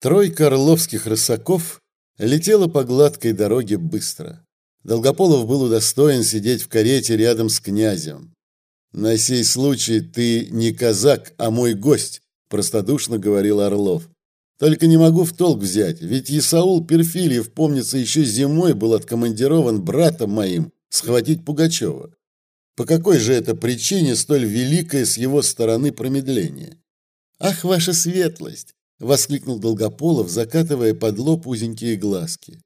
Тройка орловских рысаков летела по гладкой дороге быстро. Долгополов был удостоен сидеть в карете рядом с князем. «На сей случай ты не казак, а мой гость», – простодушно говорил Орлов. «Только не могу в толк взять, ведь Исаул Перфильев, помнится, еще зимой был откомандирован братом моим схватить Пугачева. По какой же это причине столь великое с его стороны промедление?» «Ах, ваша светлость! Воскликнул Долгополов, закатывая под лоб узенькие глазки.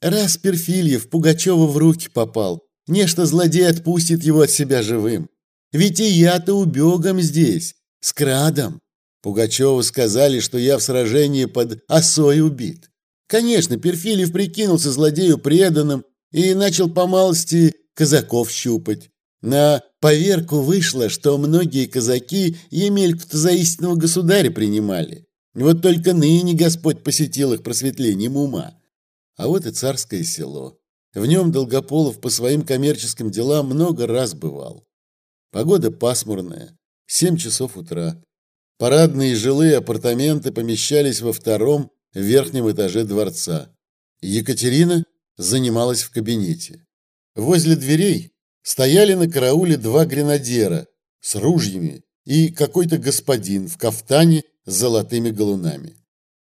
Раз Перфильев Пугачева в руки попал, нечто злодей отпустит его от себя живым. Ведь и я-то убегом здесь, с крадом. Пугачеву сказали, что я в сражении под Осой убит. Конечно, Перфильев прикинулся злодею преданным и начал по малости казаков щупать. На поверку вышло, что многие казаки Емельку-то за истинного государя принимали. Вот только ныне Господь посетил их просветлением ума. А вот и царское село. В нем Долгополов по своим коммерческим делам много раз бывал. Погода пасмурная, семь часов утра. Парадные жилые апартаменты помещались во втором верхнем этаже дворца. Екатерина занималась в кабинете. Возле дверей стояли на карауле два гренадера с ружьями и какой-то господин в кафтане золотыми галунами.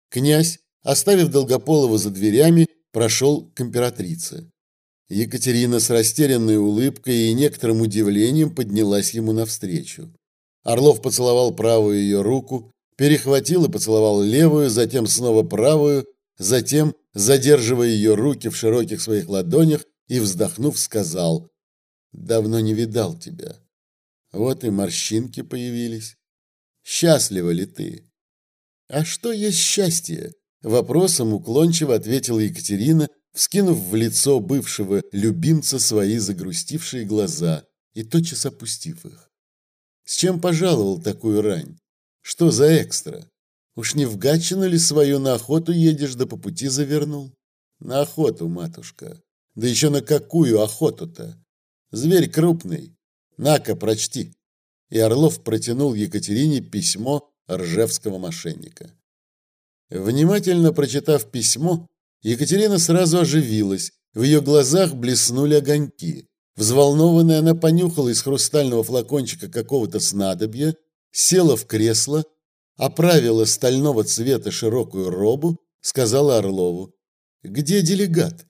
Князь, оставив Долгополова за дверями, прошел к императрице. Екатерина с растерянной улыбкой и некоторым удивлением поднялась ему навстречу. Орлов поцеловал правую ее руку, перехватил и поцеловал левую, затем снова правую, затем, задерживая ее руки в широких своих ладонях и, вздохнув, сказал «Давно не видал тебя. Вот и морщинки появились. Счастлива ли ты? А что есть счастье? Вопросом уклончиво ответила Екатерина, вскинув в лицо бывшего любимца свои загрустившие глаза и тотчас опустив их. С чем пожаловал такую рань? Что за экстра? Уж не в Гатчину ли свою на охоту едешь, да по пути завернул? На охоту, матушка. Да еще на какую охоту-то? Зверь крупный. На-ка, прочти и Орлов протянул Екатерине письмо ржевского мошенника. Внимательно прочитав письмо, Екатерина сразу оживилась, в ее глазах блеснули огоньки. Взволнованная она понюхала из хрустального флакончика какого-то снадобья, села в кресло, оправила стального цвета широкую робу, сказала Орлову. «Где делегат?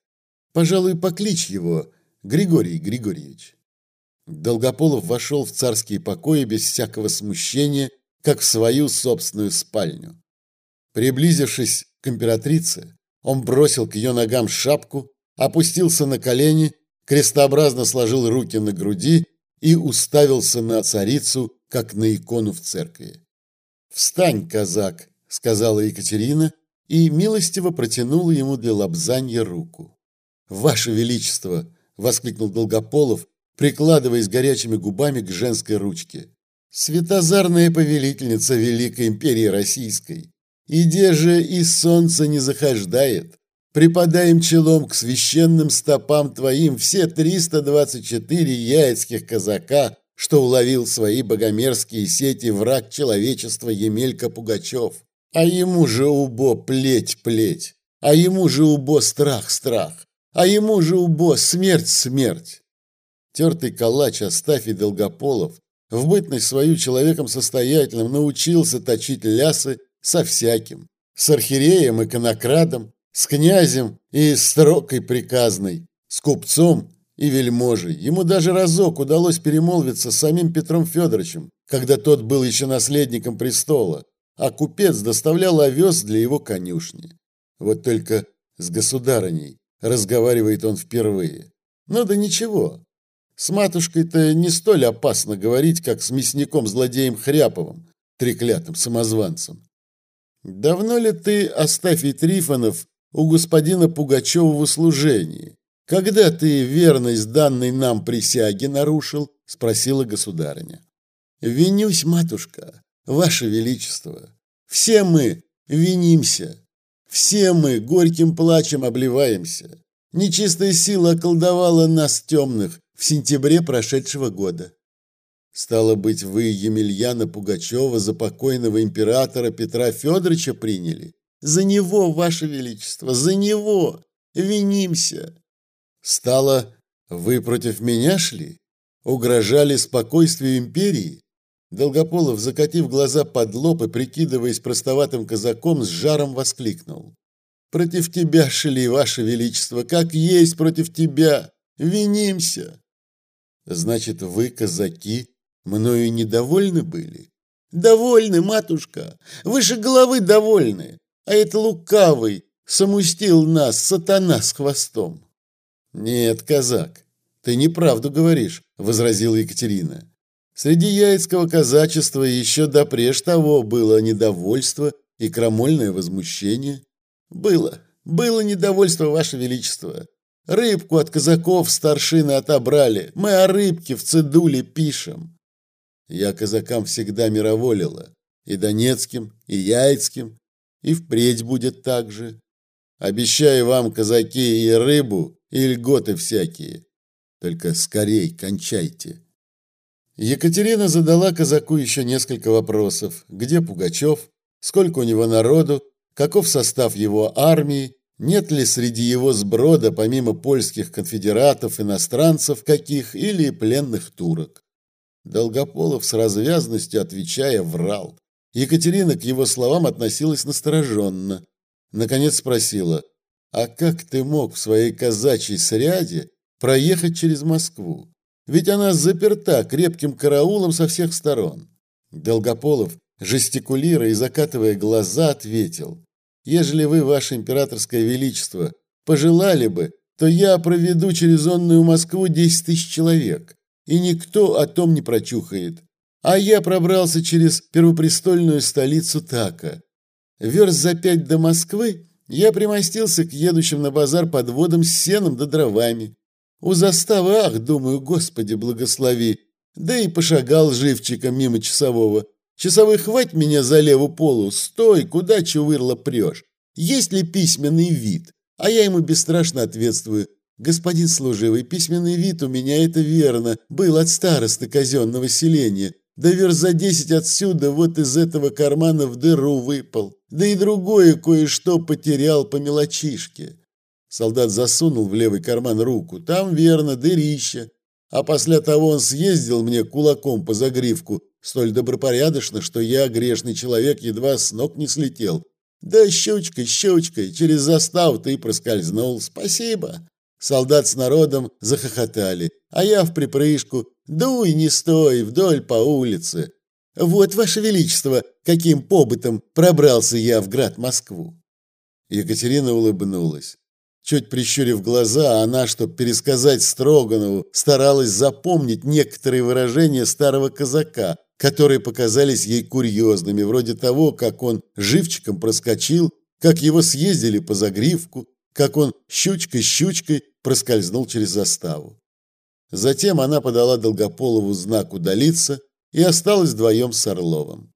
Пожалуй, покличь его, Григорий Григорьевич». Долгополов вошел в царские покои без всякого смущения, как в свою собственную спальню. Приблизившись к императрице, он бросил к ее ногам шапку, опустился на колени, крестообразно сложил руки на груди и уставился на царицу, как на икону в церкви. «Встань, казак!» — сказала Екатерина и милостиво протянула ему для лобзанья руку. «Ваше Величество!» — воскликнул Долгополов, прикладываясь горячими губами к женской ручке. Светозарная повелительница Великой империи Российской, иде же и солнце не захождает. Припадаем челом к священным стопам твоим все 324 яицких казака, что уловил свои богомерзкие сети враг человечества Емелька Пугачев. А ему же убо плеть-плеть, а ему же убо страх-страх, а ему же убо смерть-смерть. Тертый калач Астафий Долгополов в бытность свою человеком состоятельным научился точить лясы со всяким. С архиереем и конокрадом, с князем и строкой приказной, с купцом и вельможей. Ему даже разок удалось перемолвиться с самим Петром Федоровичем, когда тот был еще наследником престола, а купец доставлял овес для его конюшни. Вот только с государыней разговаривает он впервые. Ну да ничего, с матушкой-то не столь опасно говорить, как с мясником-злодеем Хряповым, треклятым самозванцем. Давно ли ты, Астафий Трифонов, у господина Пугачева в услужении? Когда ты верность данной нам присяги нарушил? Спросила государыня. Винюсь, матушка, ваше величество. Все мы винимся. Все мы горьким плачем обливаемся. Нечистая сила околдовала нас темных, в сентябре прошедшего года. Стало быть, вы Емельяна Пугачева за покойного императора Петра Федоровича приняли? За него, ваше величество, за него! Винимся!» «Стало, вы против меня шли? Угрожали спокойствию империи?» Долгополов, закатив глаза под лоб и прикидываясь простоватым казаком, с жаром воскликнул. «Против тебя шли, ваше величество, как есть против тебя! Винимся!» «Значит, вы, казаки, мною недовольны были?» «Довольны, матушка, выше головы довольны, а это лукавый, самустил нас, сатана с хвостом». «Нет, казак, ты неправду говоришь», — возразила Екатерина. Среди яицкого казачества еще допреж того было недовольство и крамольное возмущение. Было, было недовольство, Ваше Величество. Рыбку от казаков старшины отобрали, мы о рыбке в цедуле пишем. Я казакам всегда мироволила, и донецким, и яицким, и впредь будет так же. Обещаю вам, казаки, и рыбу, и льготы всякие. Только скорей кончайте. Екатерина задала казаку еще несколько вопросов. Где Пугачев? Сколько у него народу? Каков состав его армии? Нет ли среди его сброда, помимо польских конфедератов, иностранцев каких или пленных турок? Долгополов с развязностью отвечая врал. Екатерина к его словам относилась настороженно. Наконец спросила, «А как ты мог в своей казачьей сряде проехать через Москву?» Ведь она заперта крепким караулом со всех сторон. Долгополов, жестикулируя и закатывая глаза, ответил. «Ежели вы, ваше императорское величество, пожелали бы, то я проведу через онную Москву десять тысяч человек, и никто о том не прочухает. А я пробрался через первопрестольную столицу Така. Верст за пять до Москвы я примостился к едущим на базар подводам с сеном да дровами. У заставы, ах, думаю, Господи, благослови. Да и пошагал живчиком мимо часового. Часовой, хвать меня за левую полу. Стой, куда чувырло прешь? Есть ли письменный вид? А я ему бесстрашно ответствую. Господин служивый, письменный вид у меня, это верно, был от старосты казенного селения. Да верст за десять отсюда вот из этого кармана в дыру выпал. Да и другое кое-что потерял по мелочишке. Солдат засунул в левый карман руку. Там, верно, дырище. А после того он съездил мне кулаком по загривку, столь добропорядочно, что я, грешный человек, едва с ног не слетел. Да щучкой, щучкой, через заставу ты проскользнул. Спасибо. Солдат с народом захохотали, а я в припрыжку. Дуй, не стой, вдоль по улице. Вот, Ваше Величество, каким побытом пробрался я в град Москву. Екатерина улыбнулась. Чуть прищурив глаза, она, чтобы пересказать Строганову, старалась запомнить некоторые выражения старого казака, которые показались ей курьезными, вроде того, как он живчиком проскочил, как его съездили по загривку, как он щучкой-щучкой проскользнул через заставу. Затем она подала Долгополову знак удалиться и осталась вдвоем с Орловым.